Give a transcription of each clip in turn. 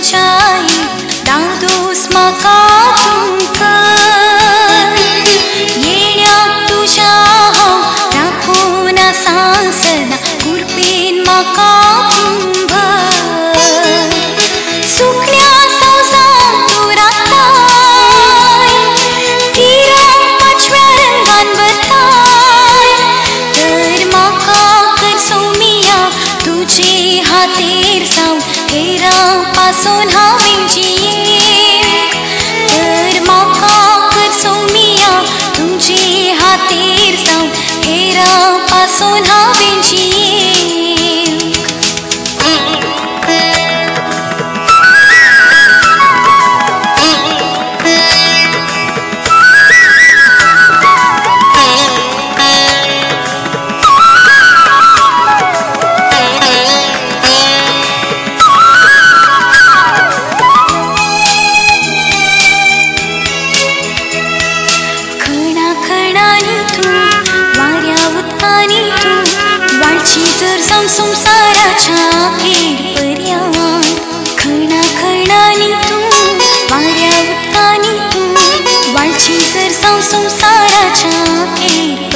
بجھائی دادوس مکا تجا راپون سانسنا گربین مکا تیر سام پاس ہاں جی مر سو میاں تم جاتی سام پاسن ہاں جی سرسوسار چھا کچھ سرسو سوسار چای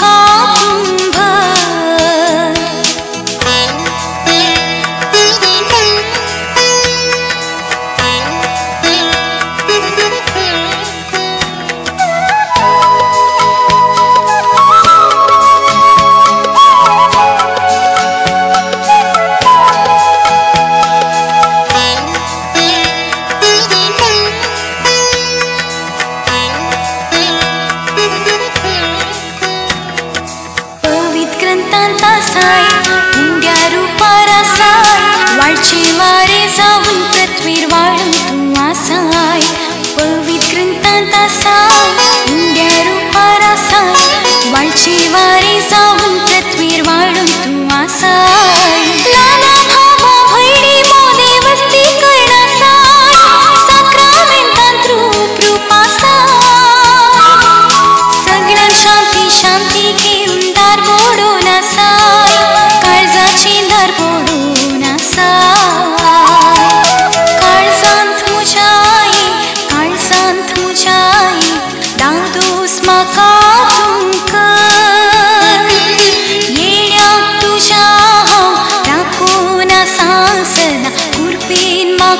کا پتوی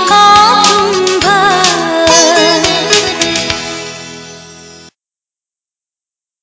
کا